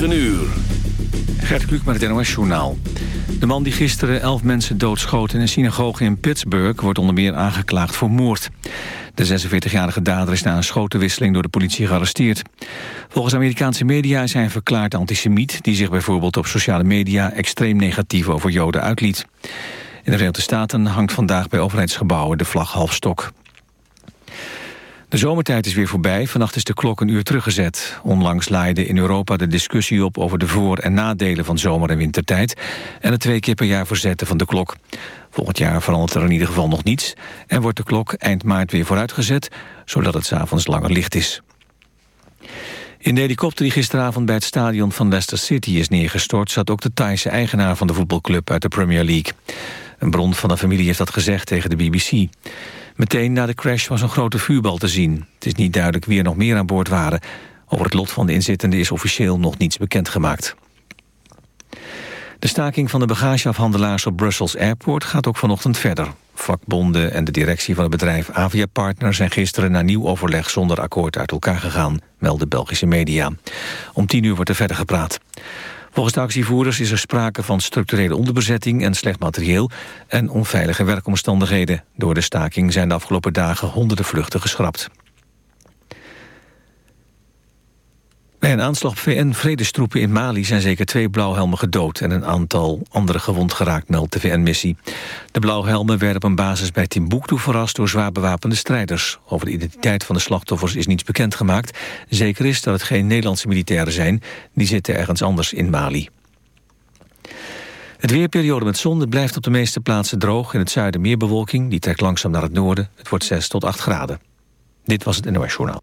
9 uur. Gert Kluk met het NOS-journaal. De man die gisteren elf mensen doodschoot in een synagoge in Pittsburgh... wordt onder meer aangeklaagd voor moord. De 46-jarige dader is na een schotenwisseling door de politie gearresteerd. Volgens Amerikaanse media is hij een verklaard antisemiet... die zich bijvoorbeeld op sociale media extreem negatief over Joden uitliet. In de Verenigde Staten hangt vandaag bij overheidsgebouwen de vlag halfstok. De zomertijd is weer voorbij. Vannacht is de klok een uur teruggezet. Onlangs laaide in Europa de discussie op over de voor- en nadelen van zomer- en wintertijd... en het twee keer per jaar verzetten van de klok. Volgend jaar verandert er in ieder geval nog niets... en wordt de klok eind maart weer vooruitgezet... zodat het s'avonds langer licht is. In de helikopter die gisteravond bij het stadion van Leicester City is neergestort... zat ook de Thaise eigenaar van de voetbalclub uit de Premier League. Een bron van de familie heeft dat gezegd tegen de BBC. Meteen na de crash was een grote vuurbal te zien. Het is niet duidelijk wie er nog meer aan boord waren. Over het lot van de inzittenden is officieel nog niets bekendgemaakt. De staking van de bagageafhandelaars op Brussels Airport gaat ook vanochtend verder. Vakbonden en de directie van het bedrijf Avia Partner zijn gisteren na nieuw overleg zonder akkoord uit elkaar gegaan, melden Belgische media. Om tien uur wordt er verder gepraat. Volgens de actievoerders is er sprake van structurele onderbezetting en slecht materieel en onveilige werkomstandigheden. Door de staking zijn de afgelopen dagen honderden vluchten geschrapt. Bij een aanslag op VN-vredestroepen in Mali zijn zeker twee blauwhelmen gedood... en een aantal andere gewond geraakt, meldt de VN-missie. De blauwhelmen werden op een basis bij Timbuktu verrast... door zwaar bewapende strijders. Over de identiteit van de slachtoffers is niets bekendgemaakt. Zeker is dat het geen Nederlandse militairen zijn. Die zitten ergens anders in Mali. Het weerperiode met zon blijft op de meeste plaatsen droog. In het zuiden meer bewolking, die trekt langzaam naar het noorden. Het wordt 6 tot 8 graden. Dit was het NOS Journaal.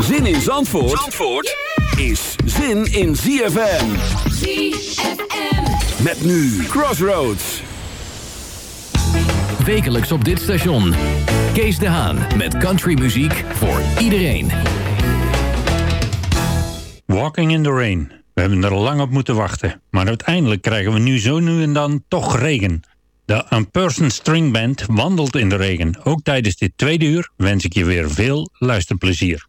Zin in Zandvoort, Zandvoort is zin in ZFM. ZFM. Met nu Crossroads. Wekelijks op dit station. Kees de Haan met countrymuziek voor iedereen. Walking in the Rain. We hebben er lang op moeten wachten. Maar uiteindelijk krijgen we nu zo nu en dan toch regen. De Unperson String Band wandelt in de regen. Ook tijdens dit tweede uur wens ik je weer veel luisterplezier.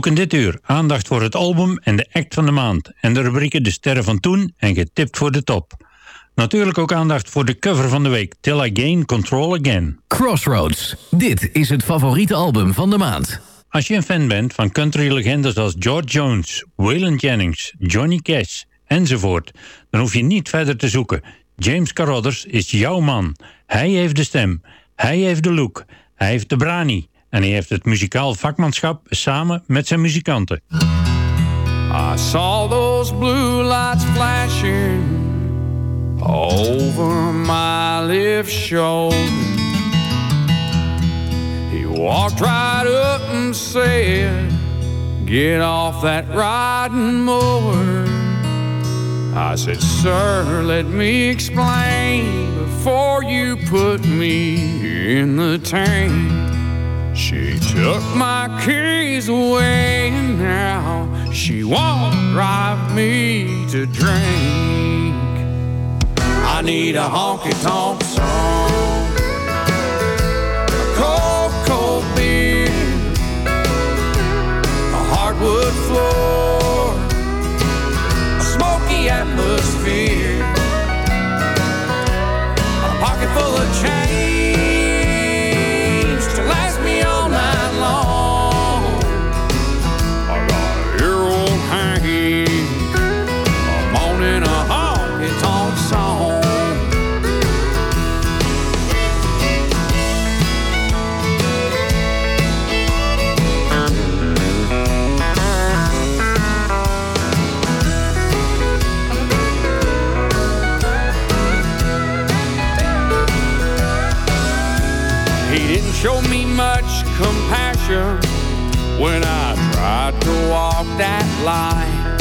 Ook in dit uur aandacht voor het album en de act van de maand. En de rubrieken De Sterren van Toen en Getipt voor de Top. Natuurlijk ook aandacht voor de cover van de week. Till I Gain Control Again. Crossroads. Dit is het favoriete album van de maand. Als je een fan bent van country-legendes als George Jones, Waylon Jennings, Johnny Cash enzovoort, dan hoef je niet verder te zoeken. James Carruthers is jouw man. Hij heeft de stem, hij heeft de look, hij heeft de brani en hij heeft het muzikaal vakmanschap samen met zijn muzikanten. I saw those blue lights flashing over my left shoulder. He walked right up and said, Get off that riding mower. I said, Sir, let me explain before you put me in the tank. She took my keys away and now she won't drive me to drink. I need a honky tonk song, a cold, cold beer, a hardwood floor, a smoky atmosphere, a pocket full of change Show me much compassion when I tried to walk that line.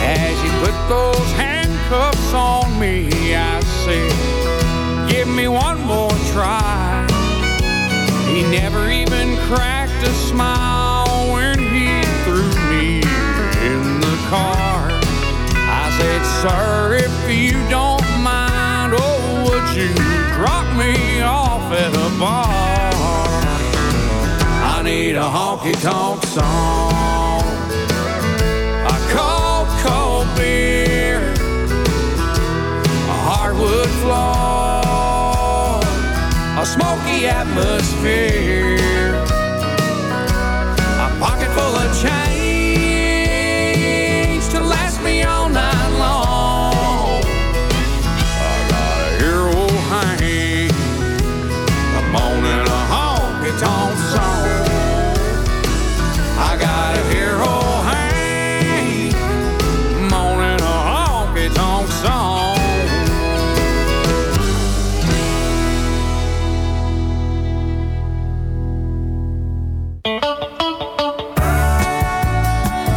As he put those handcuffs on me, I said, Give me one more try. He never even cracked a smile when he threw me in the car. I said, Sir, if you don't mind, oh, would you drop me off at a bar? I need a honky tonk song, a cold, cold beer, a hardwood floor, a smoky atmosphere, a pocket full of change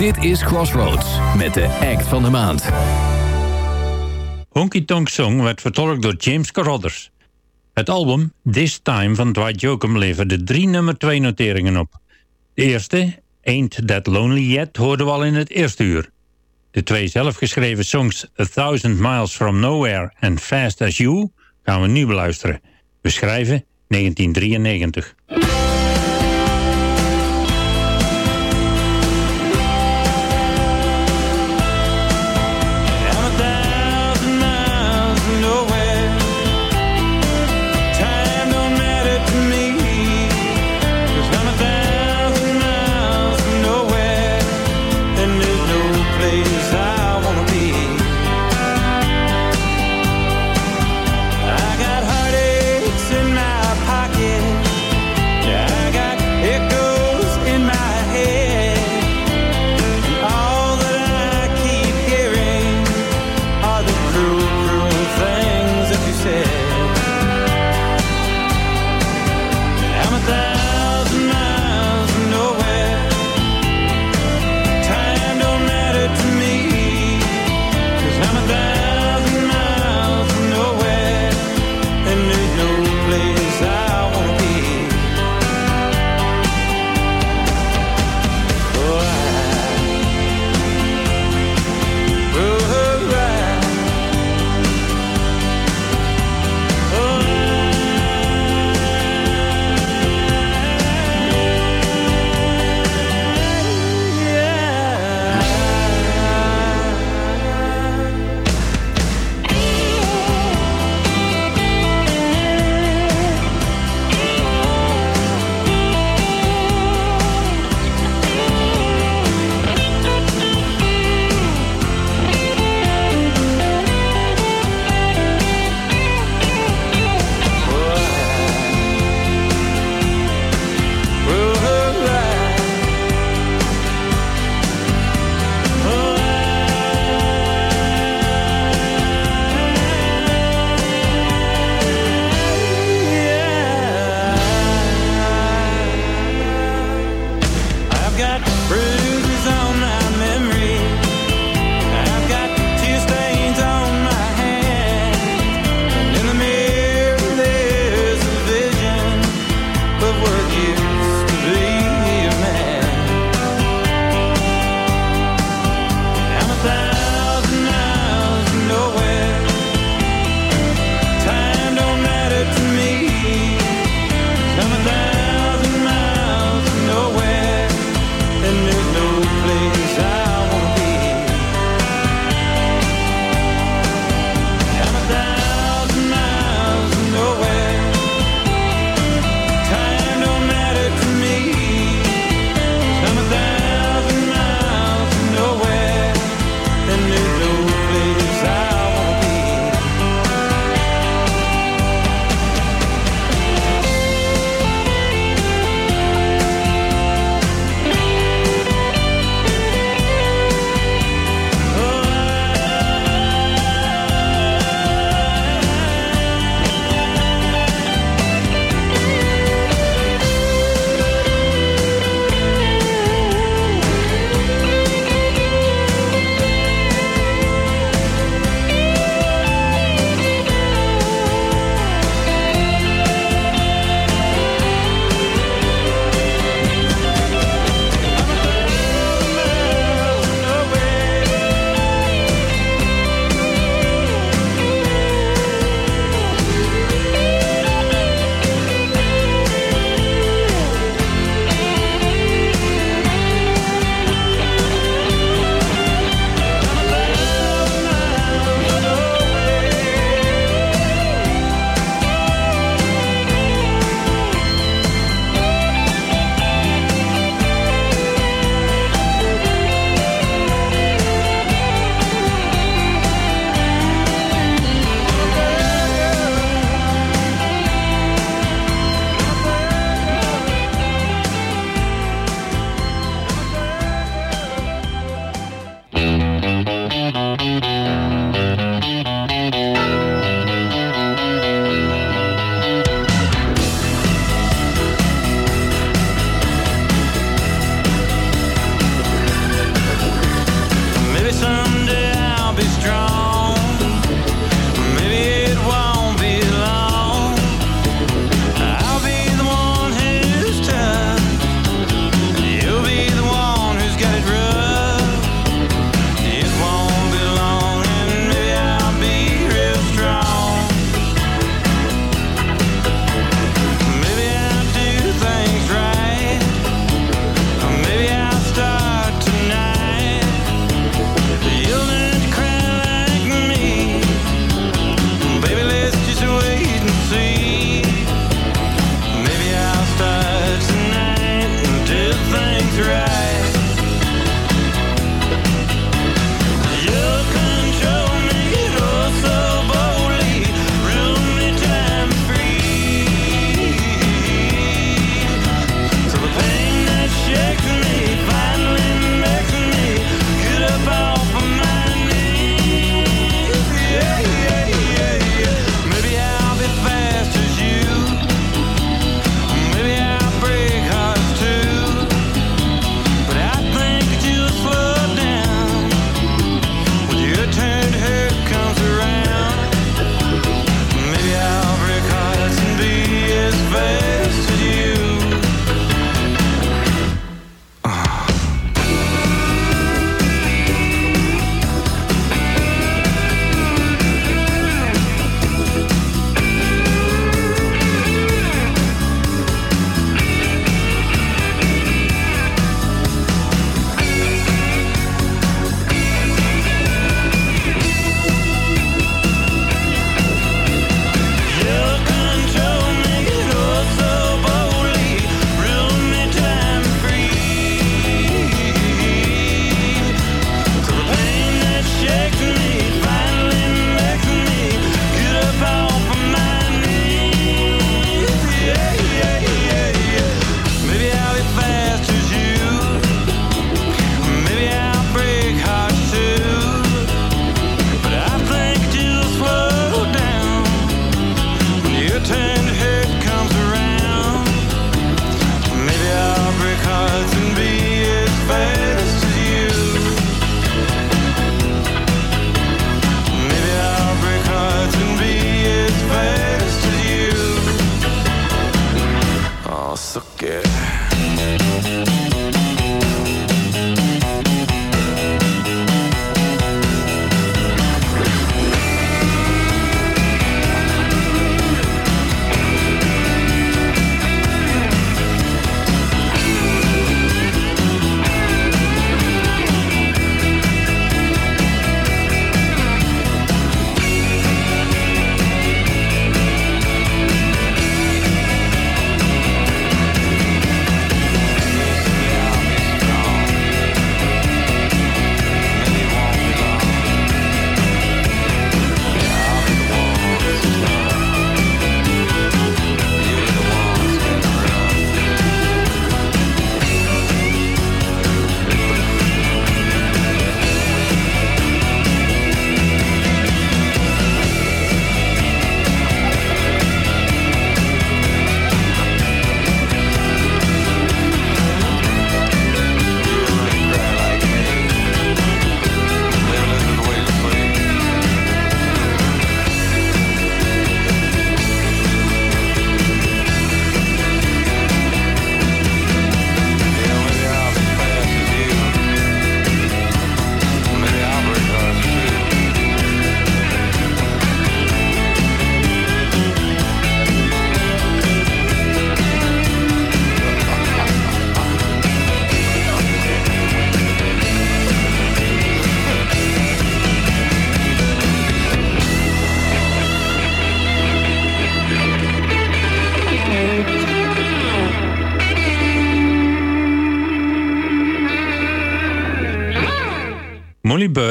Dit is Crossroads met de act van de maand. Honky Tonk Song werd vertolkt door James Carruthers. Het album This Time van Dwight Yoakam leverde drie nummer 2 noteringen op. De eerste, Ain't That Lonely Yet, hoorden we al in het eerste uur. De twee zelfgeschreven songs A Thousand Miles From Nowhere en Fast As You gaan we nu beluisteren. We schrijven 1993.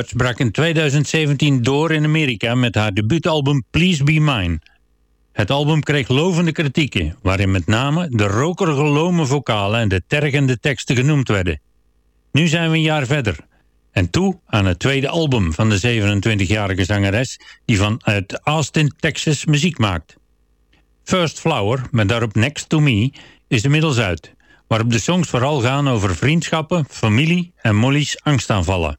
Birds brak in 2017 door in Amerika met haar debuutalbum Please Be Mine. Het album kreeg lovende kritieken, waarin met name de rokerige lome vocalen en de tergende teksten genoemd werden. Nu zijn we een jaar verder en toe aan het tweede album van de 27-jarige zangeres die vanuit Austin, Texas muziek maakt. First Flower, met daarop Next to Me, is inmiddels uit, waarop de songs vooral gaan over vriendschappen, familie en Molly's angstaanvallen.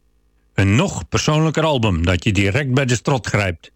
Een nog persoonlijker album dat je direct bij de strot grijpt.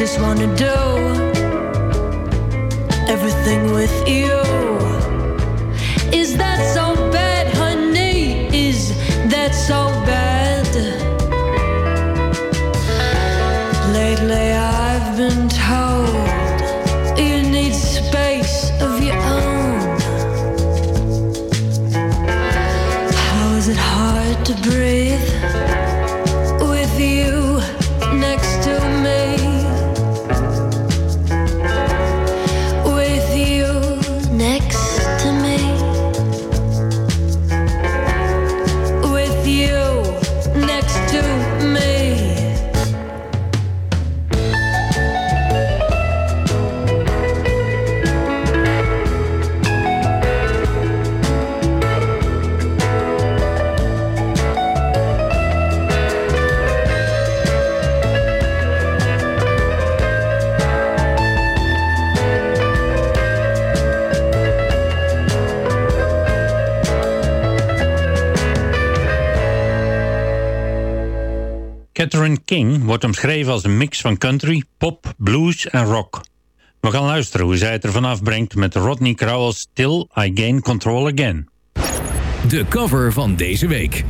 Just wanna do wordt omschreven als een mix van country, pop, blues en rock. We gaan luisteren hoe zij het ervan afbrengt met Rodney Crowell's Till I Gain Control Again. De cover van deze week.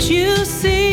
You see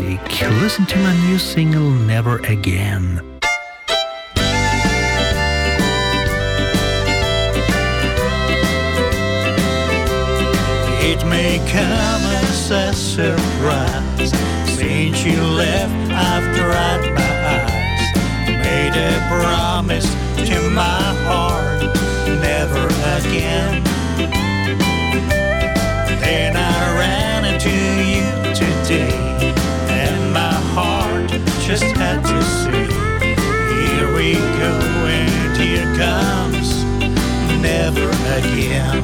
music. Listen to my new single, Never Again. It may come as a surprise just had to say Here we go and here comes Never again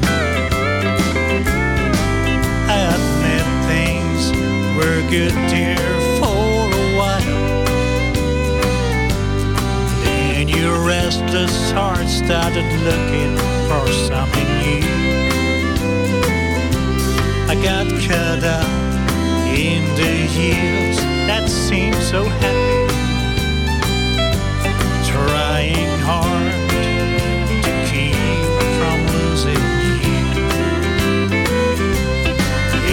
I admit things were good dear for a while. Then your restless heart started looking for something new. I got cut up in the years that seemed so happy. Hard to keep from losing you.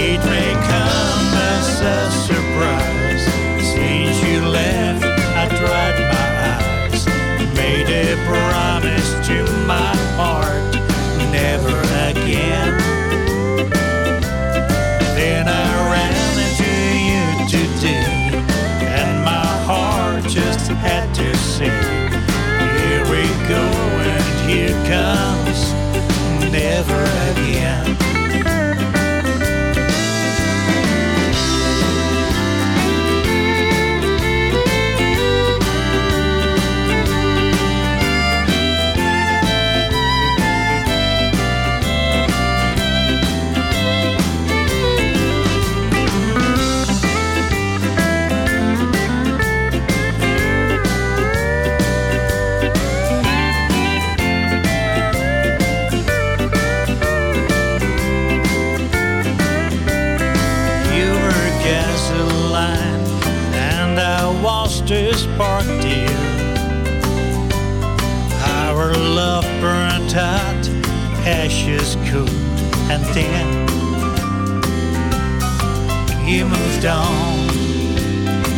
It may come as a surprise. Since you left, I dried my eyes. Made promise ashes cooled, and then you moved on,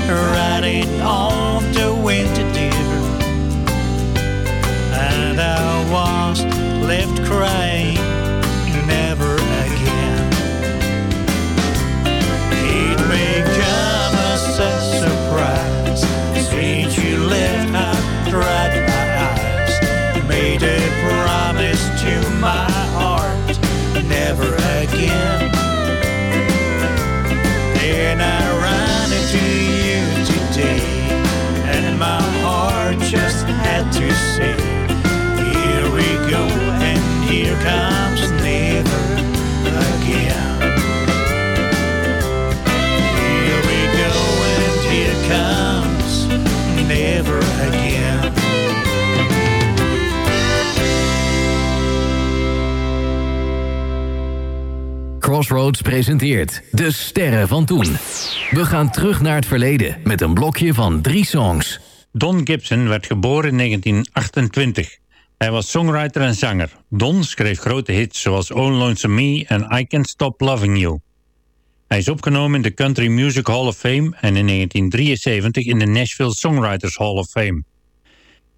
riding on the winter, dear. And I was left crying, Crossroads presenteert De Sterren van Toen. We gaan terug naar het verleden met een blokje van drie songs. Don Gibson werd geboren in 1928. Hij was songwriter en zanger. Don schreef grote hits zoals Oh Lonesome Me en I Can't Stop Loving You. Hij is opgenomen in de Country Music Hall of Fame en in 1973 in de Nashville Songwriters Hall of Fame.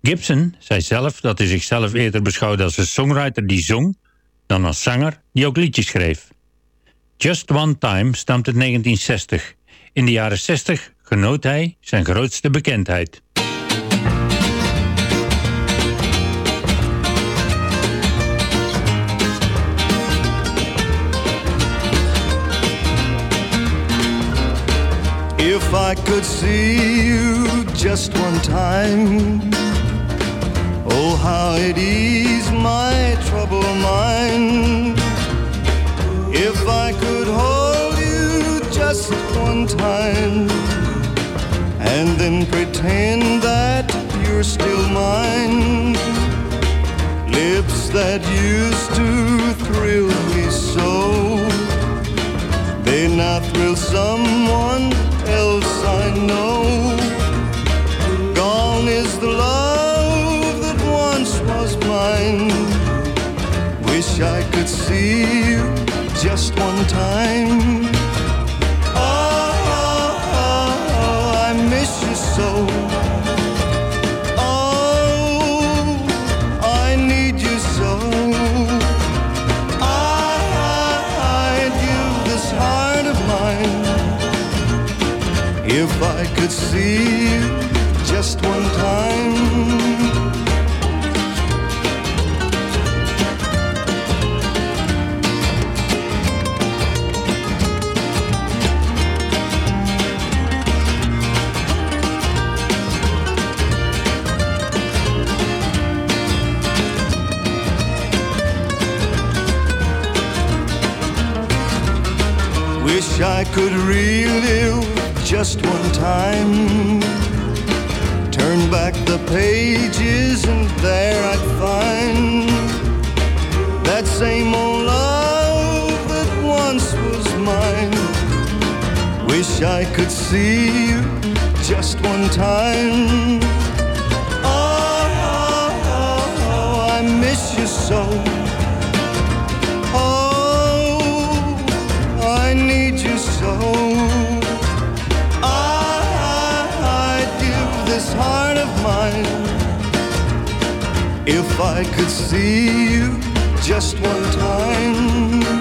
Gibson zei zelf dat hij zichzelf eerder beschouwde als een songwriter die zong, dan als zanger die ook liedjes schreef. Just One Time stamt uit 1960. In de jaren 60 genoot hij zijn grootste bekendheid. If I could see you just one time, oh, how it ease my troubled mind. If I could hold you just one time, and then pretend that you're still mine. Lips that used to thrill me so, they now thrill someone else I know. Gone is the love that once was mine. Wish I could see you just one time. Oh, oh, oh, I miss you so. Oh, I need you so. I'd give this heart of mine if I could see you I could relive just one time. Turn back the pages and there I'd find that same old love that once was mine. Wish I could see you just one time. Oh, oh, oh, oh, I miss you so. I'd give this heart of mine if I could see you just one time.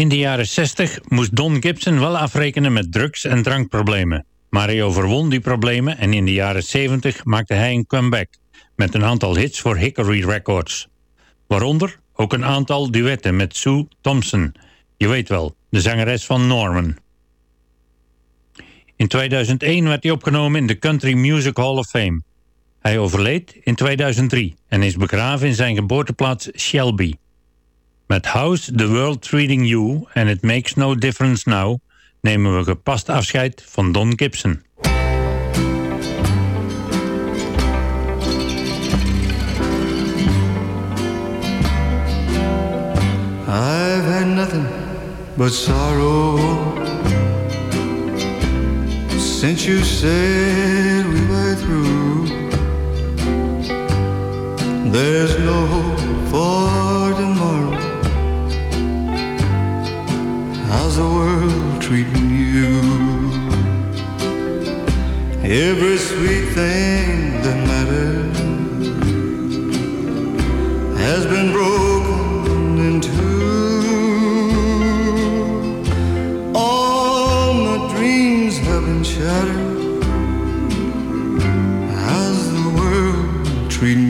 In de jaren 60 moest Don Gibson wel afrekenen met drugs- en drankproblemen. Maar hij overwon die problemen en in de jaren 70 maakte hij een comeback met een aantal hits voor Hickory Records. Waaronder ook een aantal duetten met Sue Thompson. Je weet wel, de zangeres van Norman. In 2001 werd hij opgenomen in de Country Music Hall of Fame. Hij overleed in 2003 en is begraven in zijn geboorteplaats Shelby. Met How's the World Treating You and It Makes No Difference Now nemen we gepast afscheid van Don Gibson. I've had nothing but sorrow since you said we were through. There's no hope for the world treating you? Every sweet thing that mattered has been broken in two. All my dreams have been shattered. How's the world treating you?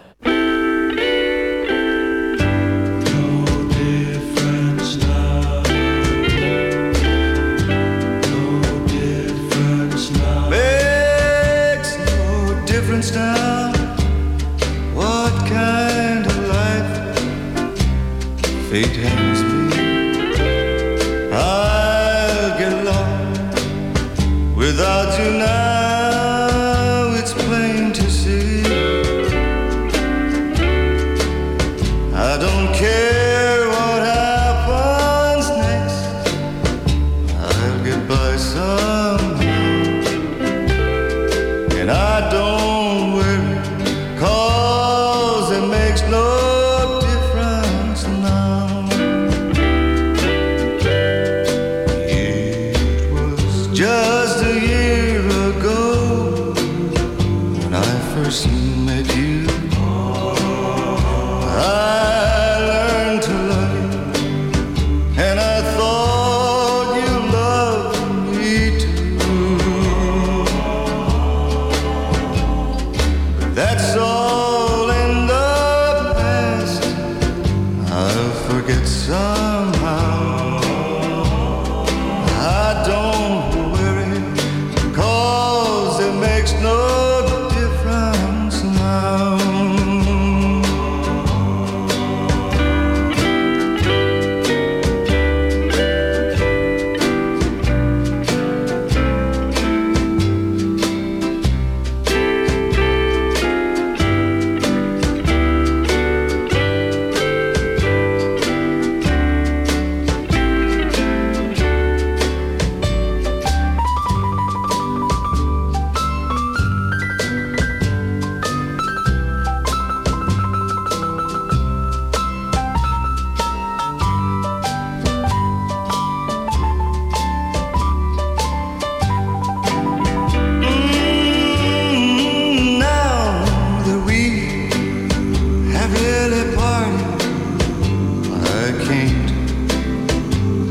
I can't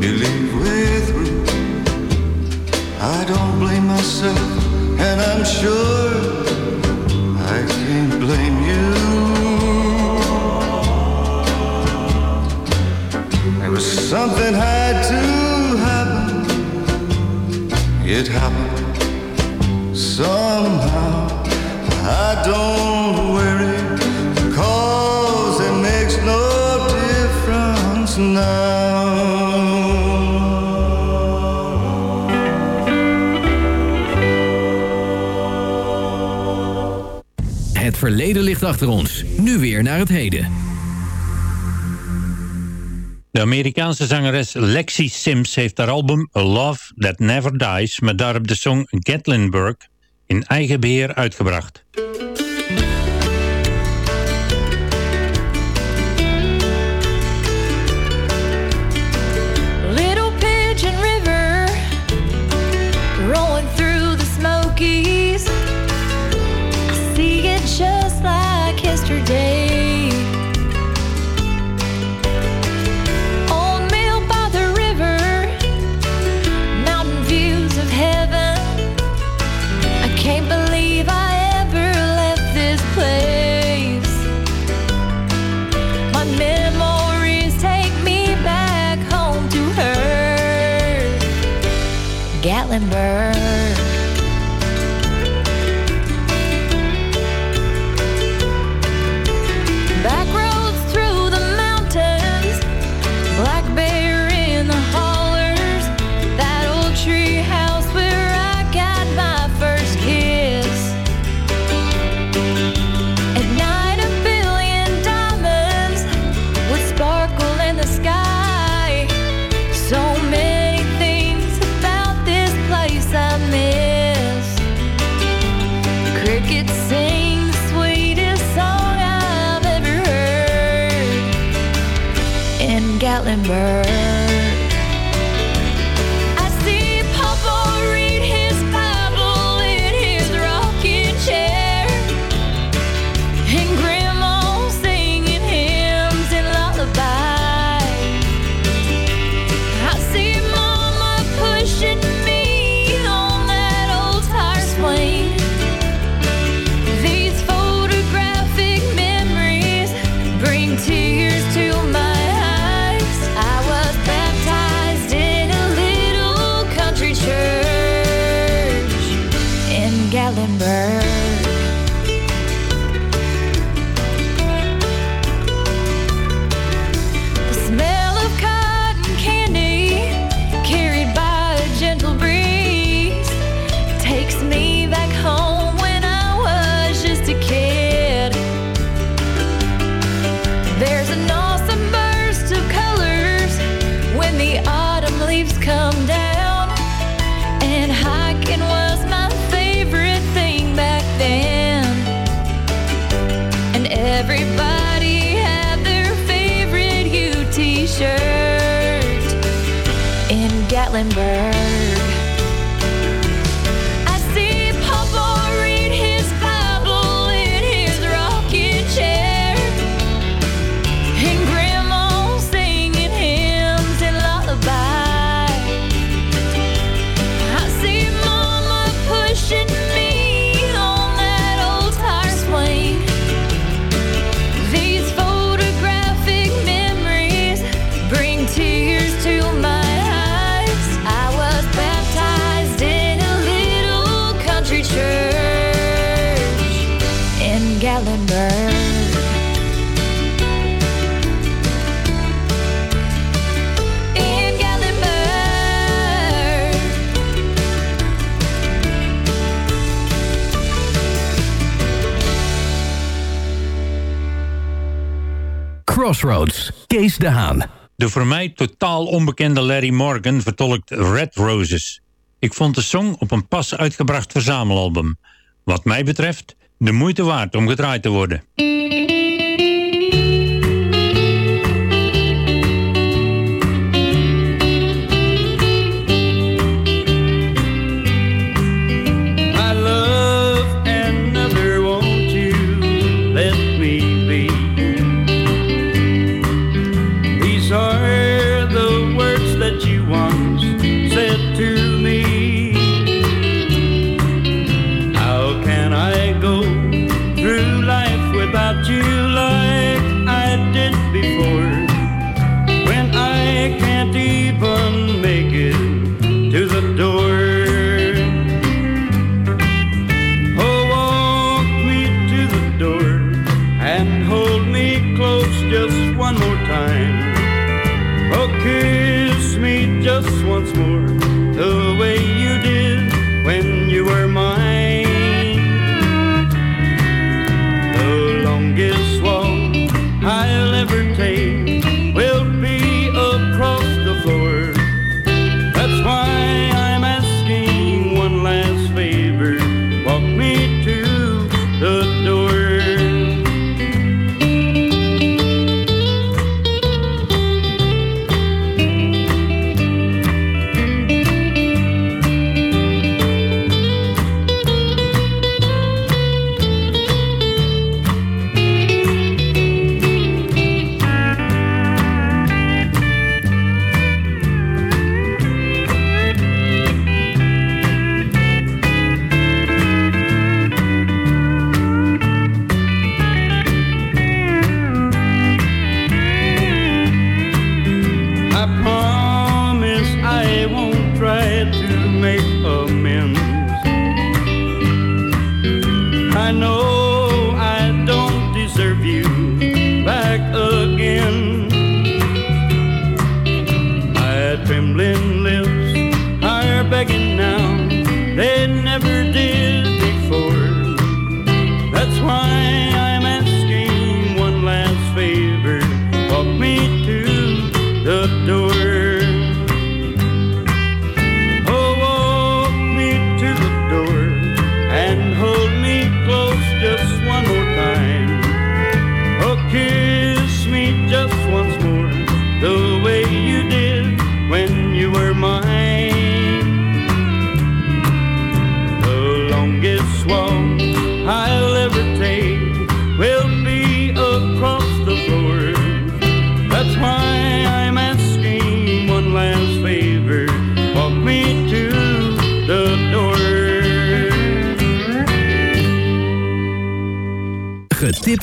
believe we're through. I don't blame myself, and I'm sure I can't blame you. There was something had to happen. It happened somehow. I don't. verleden ligt achter ons. Nu weer naar het heden. De Amerikaanse zangeres Lexi Sims heeft haar album A Love That Never Dies... met daarop de song Gatlinburg in eigen beheer uitgebracht. remember. Crossroads, de Haan. De voor mij totaal onbekende Larry Morgan vertolkt Red Roses. Ik vond de song op een pas uitgebracht verzamelalbum. Wat mij betreft, de moeite waard om gedraaid te worden.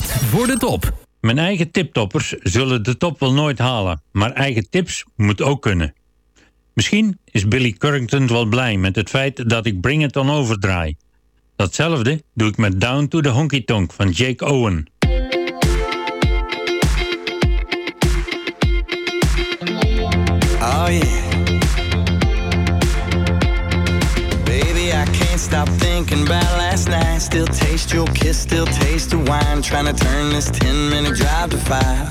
Voor de top. Mijn eigen tiptoppers zullen de top wel nooit halen, maar eigen tips moet ook kunnen. Misschien is Billy Currington wel blij met het feit dat ik Bring It On Over draai. Datzelfde doe ik met Down to the Honky Tonk van Jake Owen. Oh yeah. Baby, I can't stop thinking about last night. Still taste your kiss, still taste the wine. Trying to turn this 10 minute drive to five.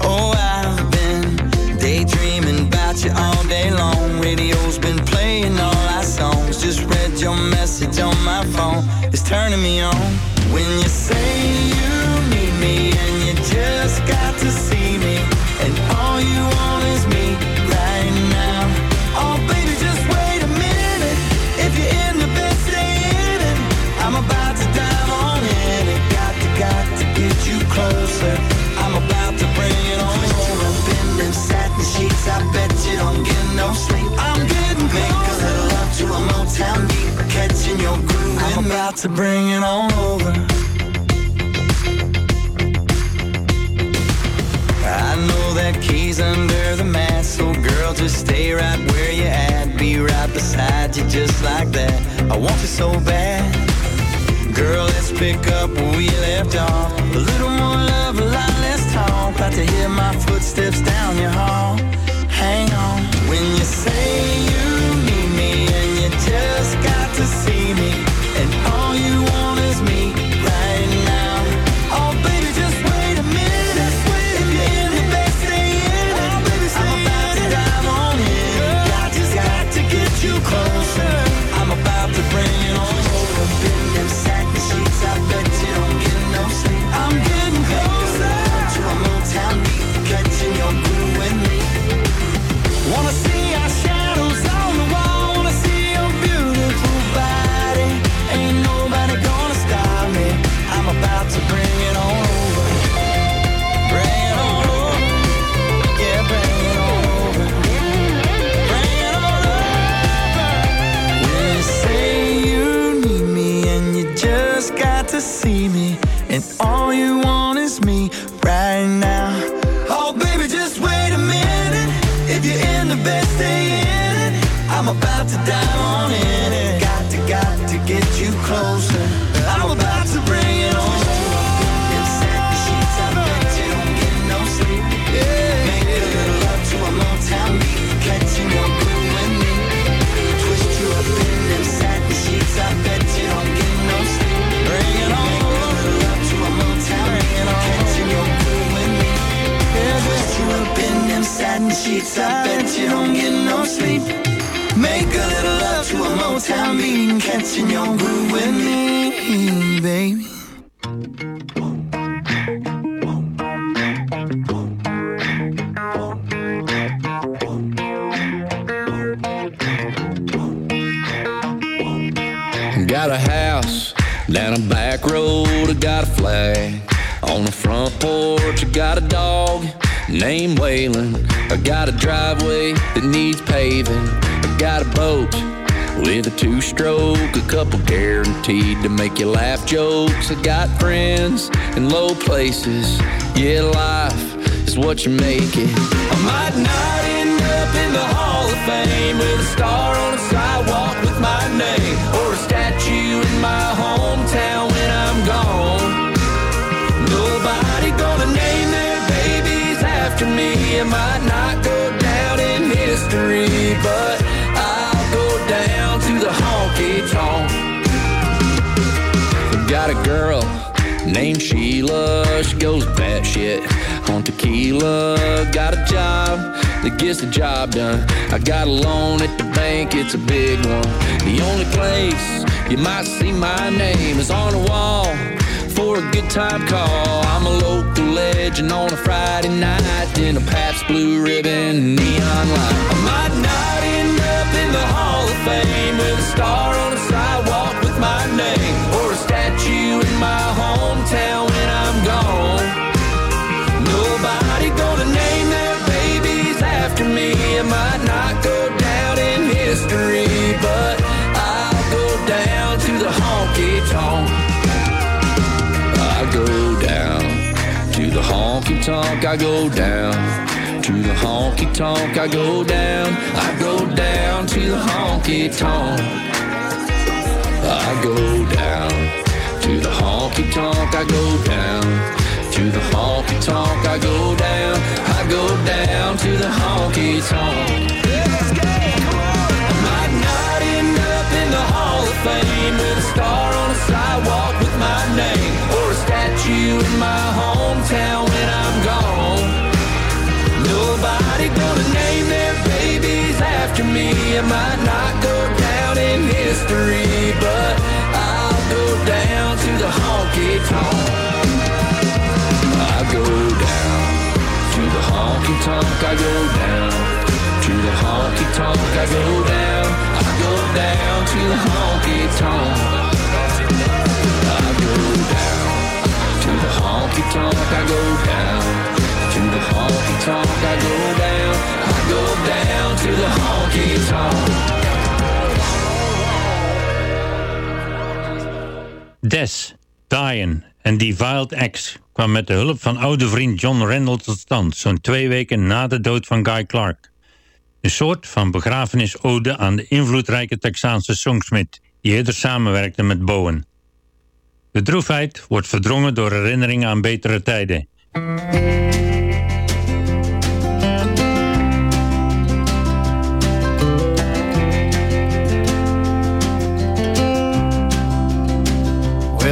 Oh, I've been daydreaming about you all day long. Radio's been playing all our songs. Just read your message on my phone. It's turning me on. When you say you need me and you just got a beat. Catching your groove. I'm about to bring it on over. I know that key's under the mat, so girl, just stay right where you at. Be right beside you, just like that. I want you so bad. Girl, let's pick up where we left off. A little more love, a lot less talk. About to hear my footsteps down your hall. Hang on. When you say you named I got a driveway that needs paving. I got a boat with a two stroke, a couple guaranteed to make you laugh jokes. I got friends in low places. Yeah, life is what you make it. I might not end up in the Hall of Fame with a star on the sidewalk with my name or a statue in my hometown after me. I might not go down in history, but I'll go down to the honky tonk. Got a girl named Sheila. She goes batshit on tequila. Got a job that gets the job done. I got a loan at the bank, it's a big one. The only place you might see my name is on a wall for a good time call. I'm a local legend on a Friday night in a Pabst Blue Ribbon neon light. I might not end up in the Hall of Fame with a star on the sidewalk with my name or a statue in my honky tonk. I go down to the honky tonk. I go down. I go down to the honky tonk. I go down to the honky tonk. I go down to the honky tonk. I go down. I go down to the honky tonk. I might not end up in the Hall of Fame with a star might not go down in history, but I'll go down to the honky tonk. I go down to the honky tonk. I go down to the honky tonk. I go down. I go down to the honky tonk. I go down to the honky tonk. I go down to the honky tonk. I go down. I go down to the honky tonk. Des, Diane en Defiled X kwam met de hulp van oude vriend John Randall tot stand, zo'n twee weken na de dood van Guy Clark. Een soort van begrafenisode aan de invloedrijke Texaanse songsmith, die eerder samenwerkte met Bowen. De droefheid wordt verdrongen door herinneringen aan betere tijden.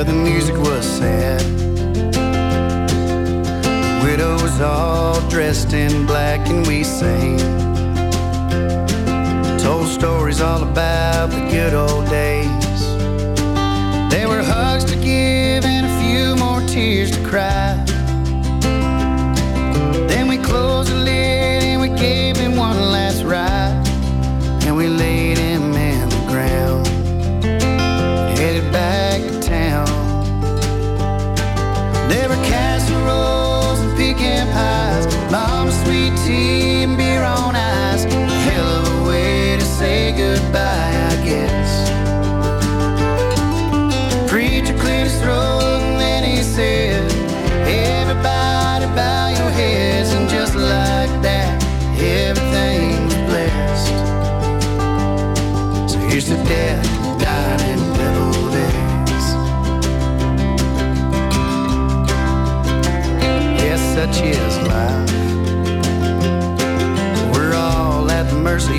The music was sad. Widows all dressed in black, and we sang. Told stories all about the good old days. There were hugs to give and a few more tears to cry. Then we closed the lid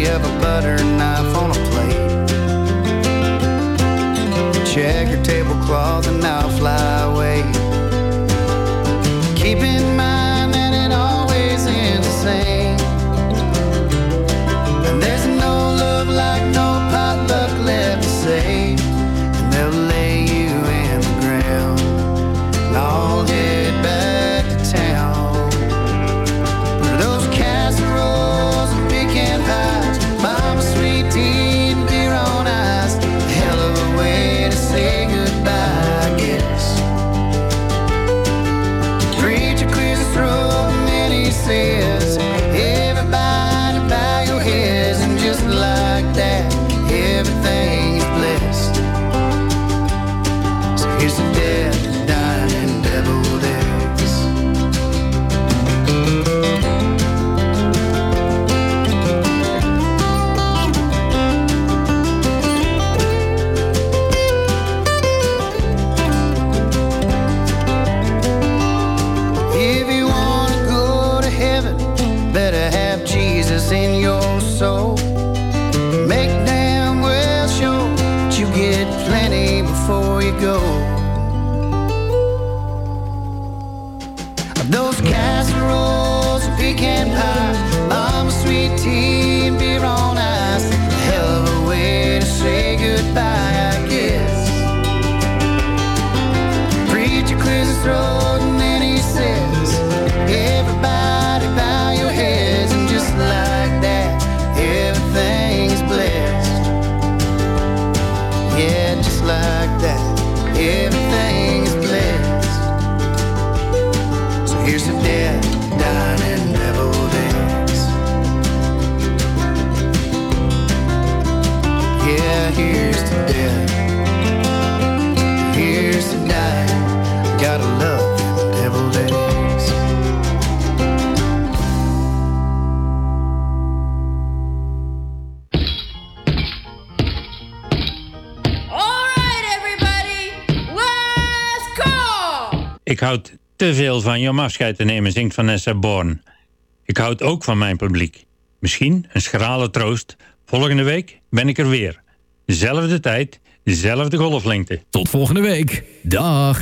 of a butter knife on a plate. Check your tablecloth and I'll fly away. Keeping before you go. Ik houd te veel van je afscheid te nemen, zingt Vanessa Born. Ik houd ook van mijn publiek. Misschien een schrale troost. Volgende week ben ik er weer. Zelfde tijd, zelfde golflengte. Tot volgende week. Dag.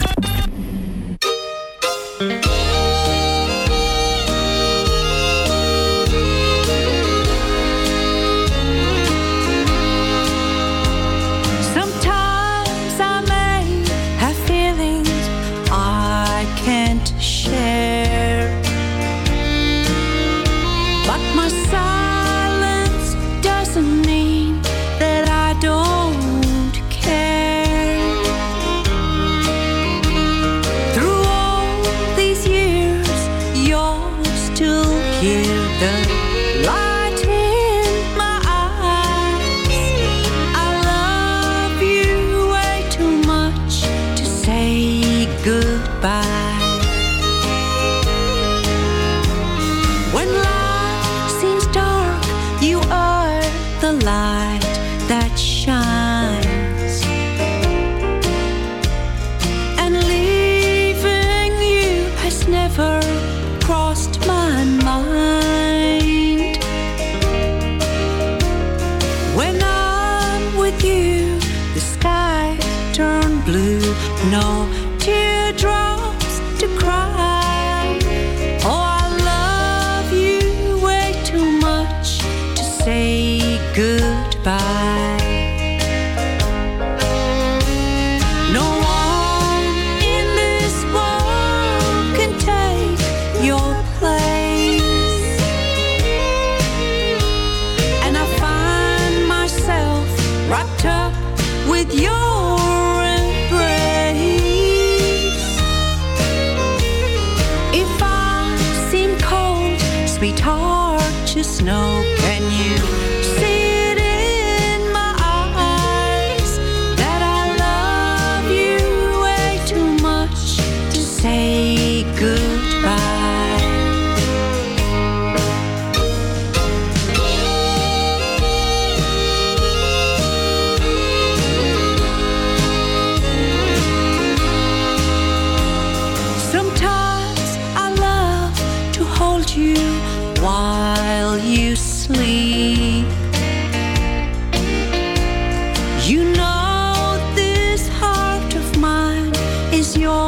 the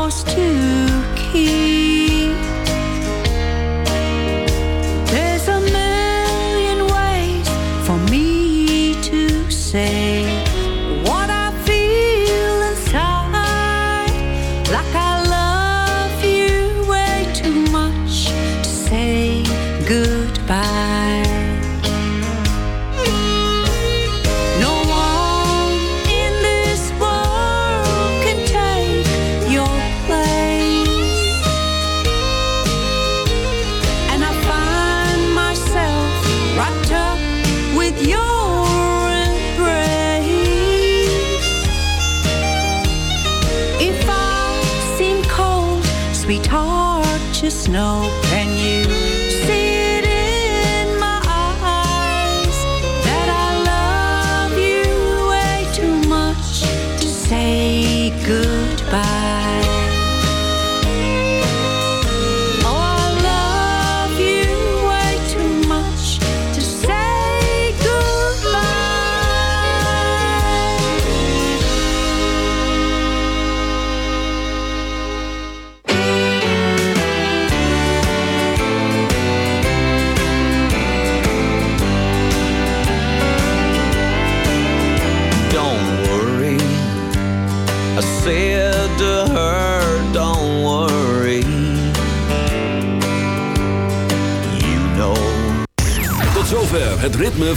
close to